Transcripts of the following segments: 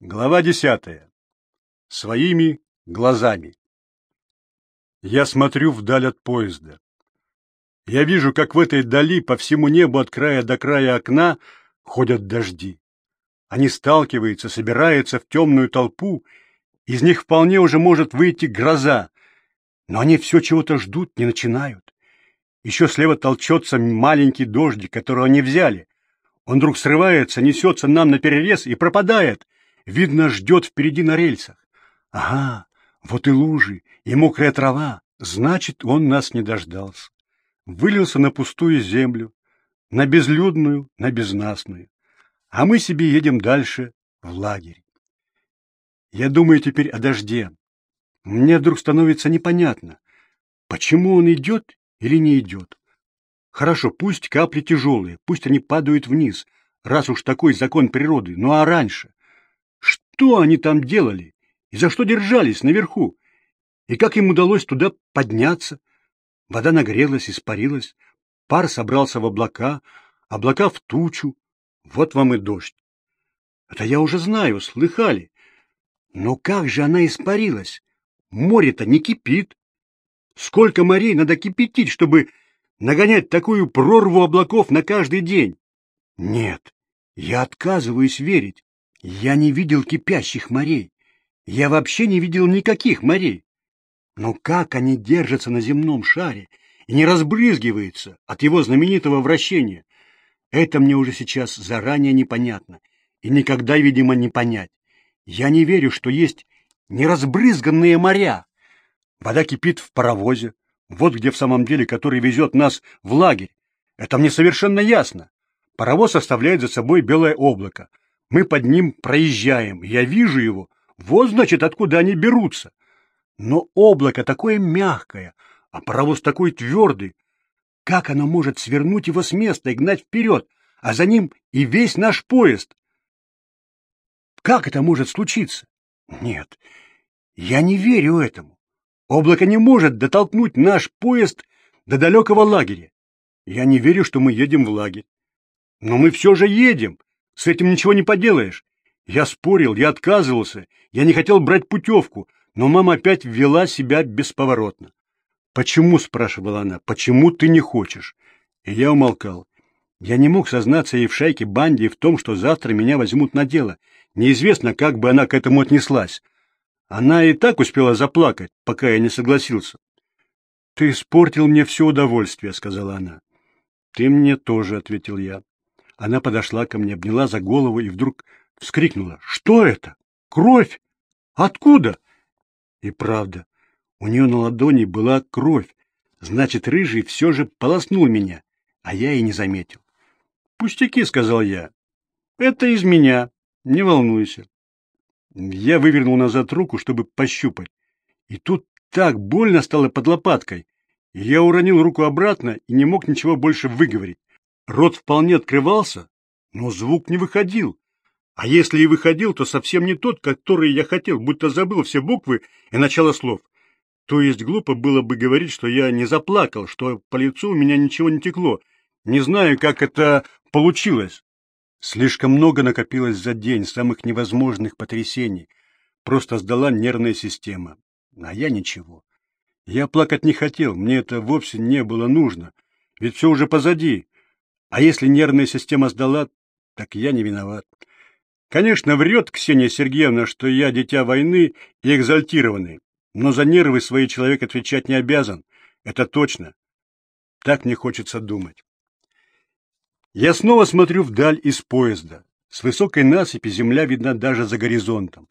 Глава десятая. Своими глазами. Я смотрю вдаль от поезда. Я вижу, как в этой дали по всему небу от края до края окна ходят дожди. Они сталкиваются, собираются в темную толпу, из них вполне уже может выйти гроза, но они все чего-то ждут, не начинают. Еще слева толчется маленький дождик, которого они взяли. Он вдруг срывается, несется нам на перерез и пропадает — Видно, ждет впереди на рельсах. Ага, вот и лужи, и мокрая трава. Значит, он нас не дождался. Вылился на пустую землю, на безлюдную, на безнасную. А мы себе едем дальше в лагерь. Я думаю теперь о дожде. Мне вдруг становится непонятно, почему он идет или не идет. Хорошо, пусть капли тяжелые, пусть они падают вниз, раз уж такой закон природы. Ну а раньше? Что они там делали? И за что держались наверху? И как им удалось туда подняться? Вода нагрелась, испарилась, пар собрался в облака, облака в тучу. Вот вам и дождь. Это я уже знаю, слыхали. Но как же она испарилась? Море-то не кипит. Сколько морей надо кипятить, чтобы нагонять такую прорву облаков на каждый день? Нет, я отказываюсь верить. Я не видел кипящих морей. Я вообще не видел никаких морей. Но как они держатся на земном шаре и не разбрызгиваются от его знаменитого вращения, это мне уже сейчас заранее непонятно и никогда, видимо, не понять. Я не верю, что есть неразбрызганные моря. Вода кипит в паровозе, вот где в самом деле, который везет нас в лагерь. Это мне совершенно ясно. Паровоз оставляет за собой белое облако, мы под ним проезжаем, я вижу его, вот, значит, откуда они берутся. Но облако такое мягкое, а паровоз такой твердый. Как оно может свернуть его с места и гнать вперед, а за ним и весь наш поезд? Как это может случиться? Нет, я не верю этому. Облако не может дотолкнуть наш поезд до далекого лагеря. Я не верю, что мы едем в лагерь. Но мы все же едем, с этим ничего не поделаешь. Я спорил, я отказывался, я не хотел брать путевку, но мама опять ввела себя бесповоротно. «Почему?» — спрашивала она. «Почему ты не хочешь?» И я умолкал. Я не мог сознаться ей в шайке банде в том, что завтра меня возьмут на дело. Неизвестно, как бы она к этому отнеслась. Она и так успела заплакать, пока я не согласился. — Ты испортил мне все удовольствие, — сказала она. — Ты мне тоже, — ответил я. Она подошла ко мне, обняла за голову и вдруг вскрикнула. «Что это? Кровь? Откуда?» И правда, у нее на ладони была кровь. Значит, рыжий все же полоснул меня, а я и не заметил. «Пустяки», — сказал я. «Это из меня. Не волнуйся». Я вывернул назад руку, чтобы пощупать. И тут так больно стало под лопаткой. Я уронил руку обратно и не мог ничего больше выговорить. Рот вполне открывался, но звук не выходил. А если и выходил, то совсем не тот, который я хотел, будто забыл все буквы и начало слов. То есть глупо было бы говорить, что я не заплакал, что по лицу у меня ничего не текло. Не знаю, как это получилось. Слишком много накопилось за день самых невозможных потрясений. Просто сдала нервная система. А я ничего. Я плакать не хотел, мне это вовсе не было нужно. Ведь все уже позади. А если нервная система сдала, так я не виноват. Конечно, врет Ксения Сергеевна, что я дитя войны и экзальтированный, но за нервы свои человек отвечать не обязан. Это точно. Так мне хочется думать. Я снова смотрю вдаль из поезда. С высокой насыпи земля видна даже за горизонтом.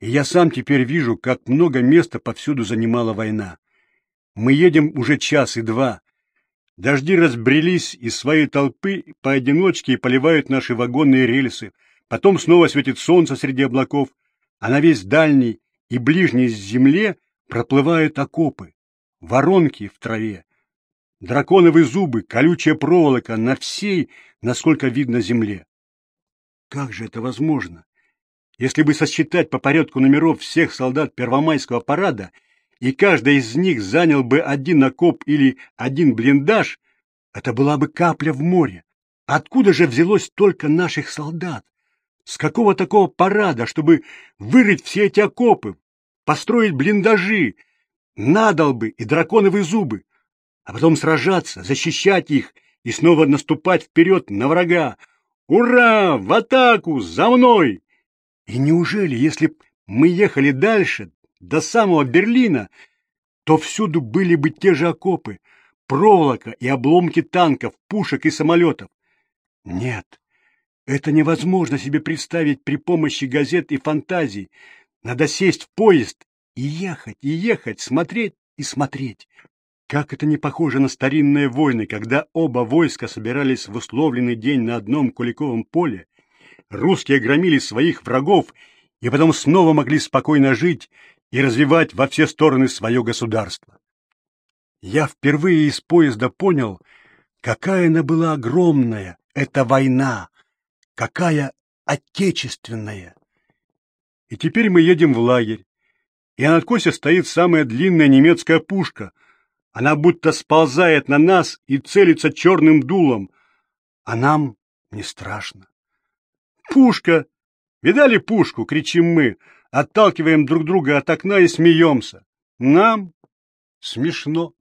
И я сам теперь вижу, как много места повсюду занимала война. Мы едем уже час и два, Дожди разбрелись из своей толпы поодиночке и поливают наши вагонные рельсы. Потом снова светит солнце среди облаков, а на весь дальний и ближний земле проплывают окопы, воронки в траве, драконовые зубы, колючая проволока на всей, насколько видно, земле. Как же это возможно? Если бы сосчитать по порядку номеров всех солдат Первомайского парада и каждый из них занял бы один окоп или один блиндаж, это была бы капля в море. Откуда же взялось только наших солдат? С какого такого парада, чтобы вырыть все эти окопы, построить блиндажи, надолбы и драконовые зубы, а потом сражаться, защищать их и снова наступать вперед на врага? Ура! В атаку! За мной! И неужели, если б мы ехали дальше, до самого Берлина, то всюду были бы те же окопы, проволока и обломки танков, пушек и самолетов? Нет, это невозможно себе представить при помощи газет и фантазий. Надо сесть в поезд и ехать, и ехать, смотреть и смотреть. Как это не похоже на старинные войны, когда оба войска собирались в условленный день на одном Куликовом поле, русские громили своих врагов и потом снова могли спокойно жить и развивать во все стороны свое государство. Я впервые из поезда понял, какая она была огромная, эта война, какая отечественная. И теперь мы едем в лагерь, и на откосе стоит самая длинная немецкая пушка. Она будто сползает на нас и целится черным дулом, а нам не страшно. «Пушка! Видали пушку?» — кричим мы, отталкиваем друг друга от окна и смеемся. Нам смешно.